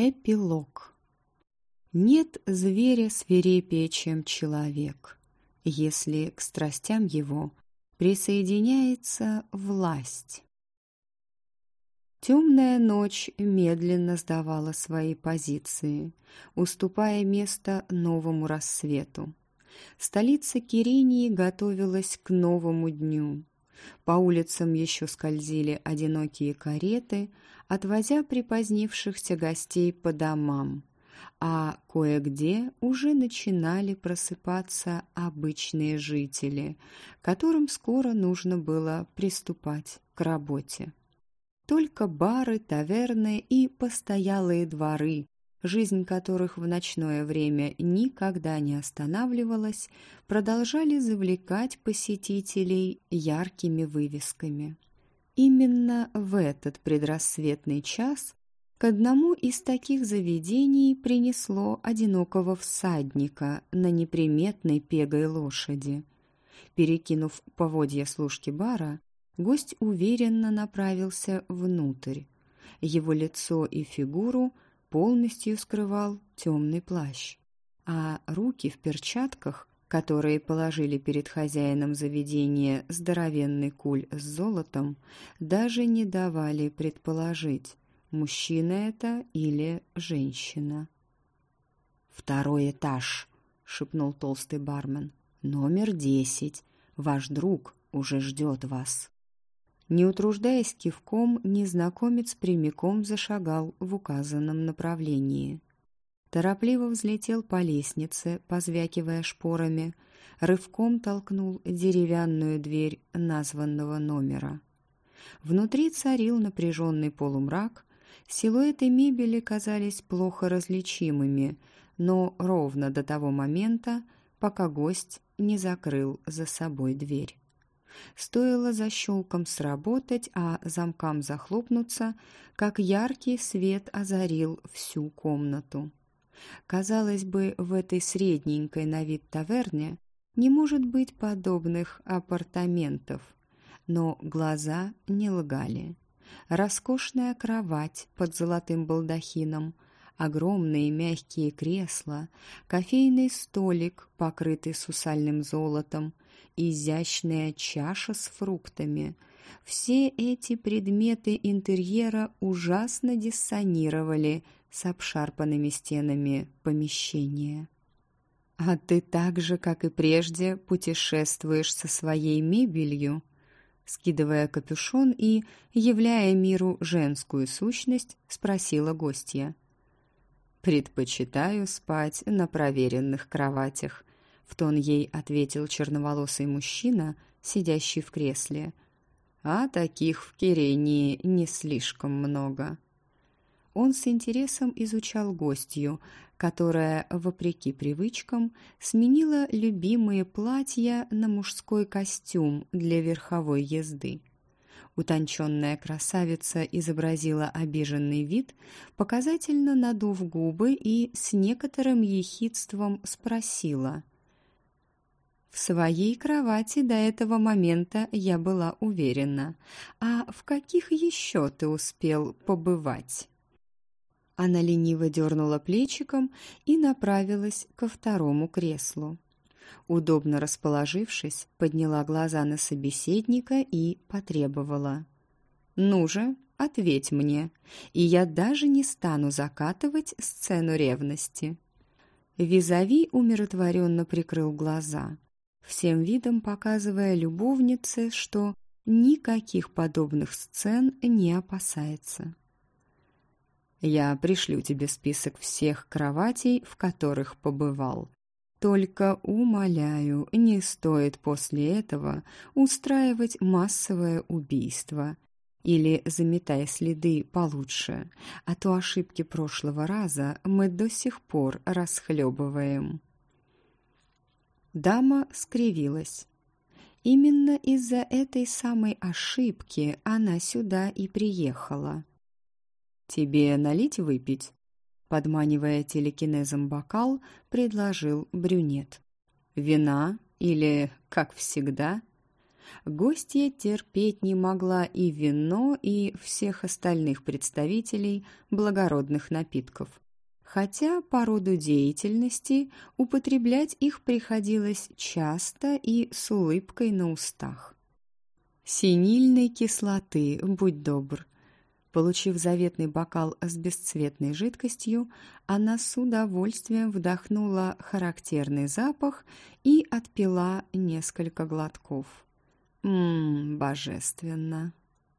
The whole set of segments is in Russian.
Эпилог. Нет зверя свирепее, чем человек, если к страстям его присоединяется власть. Темная ночь медленно сдавала свои позиции, уступая место новому рассвету. Столица Кирении готовилась к новому дню. По улицам еще скользили одинокие кареты, отвозя припозднившихся гостей по домам, а кое-где уже начинали просыпаться обычные жители, которым скоро нужно было приступать к работе. Только бары, таверны и постоялые дворы жизнь которых в ночное время никогда не останавливалась, продолжали завлекать посетителей яркими вывесками. Именно в этот предрассветный час к одному из таких заведений принесло одинокого всадника на неприметной пегой лошади. Перекинув поводья служки бара, гость уверенно направился внутрь. Его лицо и фигуру – полностью скрывал темный плащ, а руки в перчатках, которые положили перед хозяином заведения здоровенный куль с золотом, даже не давали предположить, мужчина это или женщина. «Второй этаж», — шепнул толстый бармен. «Номер десять. Ваш друг уже ждет вас». Не утруждаясь кивком, незнакомец прямиком зашагал в указанном направлении. Торопливо взлетел по лестнице, позвякивая шпорами, рывком толкнул деревянную дверь названного номера. Внутри царил напряженный полумрак, силуэты мебели казались плохо различимыми, но ровно до того момента, пока гость не закрыл за собой дверь. Стоило защелкам сработать, а замкам захлопнуться, как яркий свет озарил всю комнату. Казалось бы, в этой средненькой на вид таверне не может быть подобных апартаментов, но глаза не лгали. Роскошная кровать под золотым балдахином, огромные мягкие кресла, кофейный столик, покрытый сусальным золотом — изящная чаша с фруктами. Все эти предметы интерьера ужасно диссонировали с обшарпанными стенами помещения. «А ты так же, как и прежде, путешествуешь со своей мебелью?» Скидывая капюшон и являя миру женскую сущность, спросила гостья. «Предпочитаю спать на проверенных кроватях», в тон ей ответил черноволосый мужчина, сидящий в кресле. А таких в Кирении не слишком много. Он с интересом изучал гостью, которая, вопреки привычкам, сменила любимые платья на мужской костюм для верховой езды. Утонченная красавица изобразила обиженный вид, показательно надув губы и с некоторым ехидством спросила — в своей кровати до этого момента я была уверена. А в каких еще ты успел побывать? Она лениво дернула плечиком и направилась ко второму креслу. Удобно расположившись, подняла глаза на собеседника и потребовала. «Ну же, ответь мне, и я даже не стану закатывать сцену ревности». Визави умиротворенно прикрыл глаза всем видом показывая любовнице, что никаких подобных сцен не опасается. «Я пришлю тебе список всех кроватей, в которых побывал. Только, умоляю, не стоит после этого устраивать массовое убийство. Или заметай следы получше, а то ошибки прошлого раза мы до сих пор расхлебываем». Дама скривилась. Именно из-за этой самой ошибки она сюда и приехала. «Тебе налить выпить?» Подманивая телекинезом бокал, предложил брюнет. «Вина или, как всегда?» Гостья терпеть не могла и вино, и всех остальных представителей благородных напитков. Хотя по роду деятельности употреблять их приходилось часто и с улыбкой на устах. «Синильной кислоты, будь добр», Получив заветный бокал с бесцветной жидкостью, она с удовольствием вдохнула характерный запах и отпила несколько глотков. «Ммм, божественно!»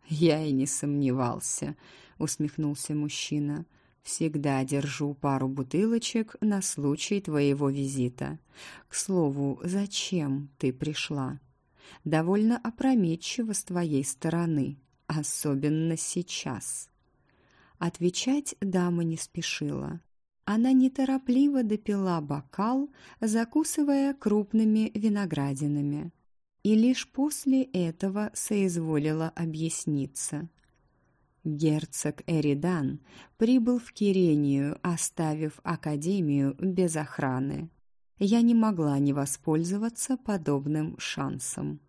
«Я и не сомневался», — усмехнулся мужчина. «Всегда держу пару бутылочек на случай твоего визита. К слову, зачем ты пришла? Довольно опрометчиво с твоей стороны» особенно сейчас. Отвечать дама не спешила. Она неторопливо допила бокал, закусывая крупными виноградинами, и лишь после этого соизволила объясниться. Герцог Эридан прибыл в Кирению, оставив Академию без охраны. Я не могла не воспользоваться подобным шансом.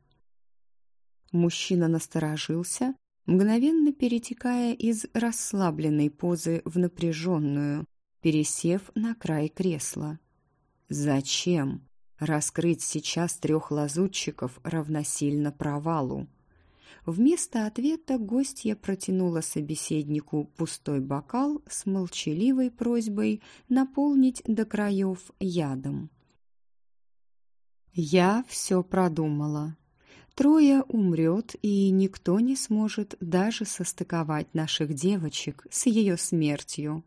Мужчина насторожился, мгновенно перетекая из расслабленной позы в напряженную, пересев на край кресла. «Зачем? Раскрыть сейчас трех лазутчиков равносильно провалу». Вместо ответа гостья протянула собеседнику пустой бокал с молчаливой просьбой наполнить до краев ядом. «Я все продумала», Трое умрет, и никто не сможет даже состыковать наших девочек с ее смертью.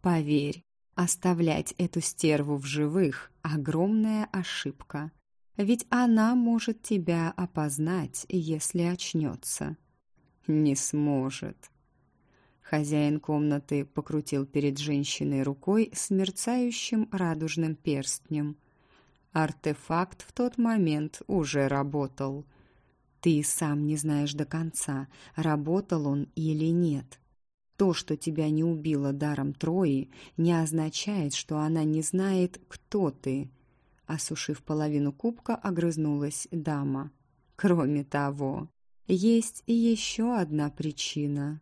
Поверь, оставлять эту стерву в живых – огромная ошибка. Ведь она может тебя опознать, если очнется. Не сможет. Хозяин комнаты покрутил перед женщиной рукой с мерцающим радужным перстнем. Артефакт в тот момент уже работал – ты сам не знаешь до конца, работал он или нет. То, что тебя не убило даром Трои, не означает, что она не знает, кто ты. Осушив половину кубка, огрызнулась дама. Кроме того, есть и еще одна причина.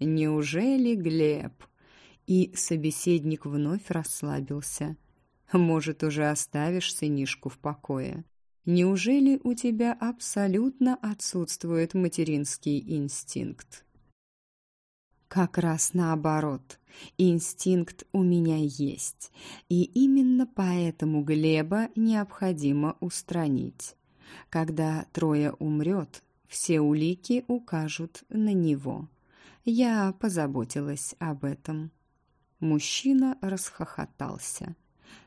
Неужели Глеб? И собеседник вновь расслабился. Может, уже оставишь сынишку в покое? Неужели у тебя абсолютно отсутствует материнский инстинкт? Как раз наоборот. Инстинкт у меня есть. И именно поэтому Глеба необходимо устранить. Когда Трое умрет, все улики укажут на него. Я позаботилась об этом. Мужчина расхохотался.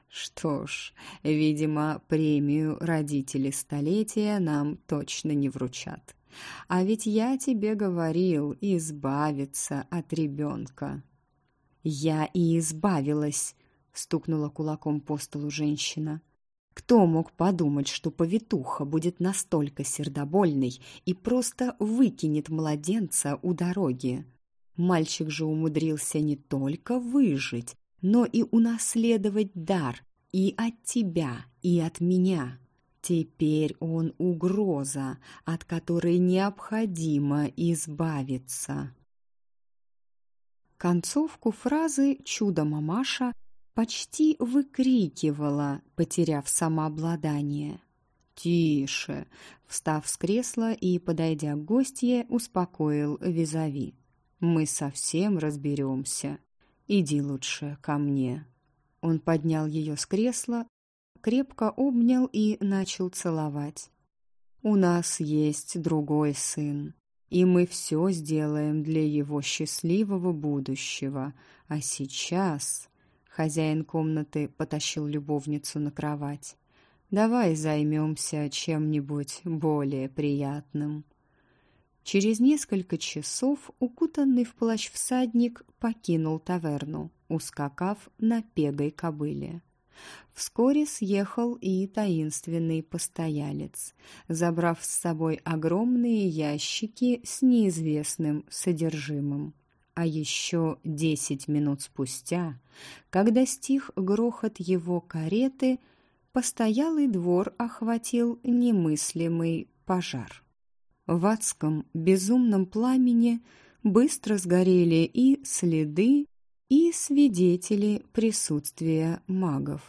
Что ж, видимо, премию родители столетия нам точно не вручат. А ведь я тебе говорил избавиться от ребенка. Я и избавилась, стукнула кулаком по столу женщина. Кто мог подумать, что повитуха будет настолько сердобольной и просто выкинет младенца у дороги? Мальчик же умудрился не только выжить, но и унаследовать дар и от тебя, и от меня. Теперь он угроза, от которой необходимо избавиться. Концовку фразы «чудо-мамаша» почти выкрикивала, потеряв самообладание. «Тише!» — встав с кресла и, подойдя к гостье, успокоил визави. «Мы совсем разберемся. Иди лучше ко мне». Он поднял ее с кресла, крепко обнял и начал целовать. «У нас есть другой сын, и мы все сделаем для его счастливого будущего. А сейчас...» Хозяин комнаты потащил любовницу на кровать. «Давай займемся чем-нибудь более приятным». Через несколько часов укутанный в плащ всадник покинул таверну, ускакав на пегой кобыле. Вскоре съехал и таинственный постоялец, забрав с собой огромные ящики с неизвестным содержимым. А еще десять минут спустя, когда стих грохот его кареты, постоялый двор охватил немыслимый пожар. В адском безумном пламени быстро сгорели и следы, и свидетели присутствия магов.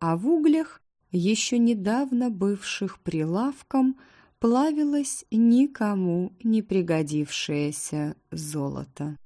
А в углях, еще недавно бывших прилавком, плавилось никому не пригодившееся золото.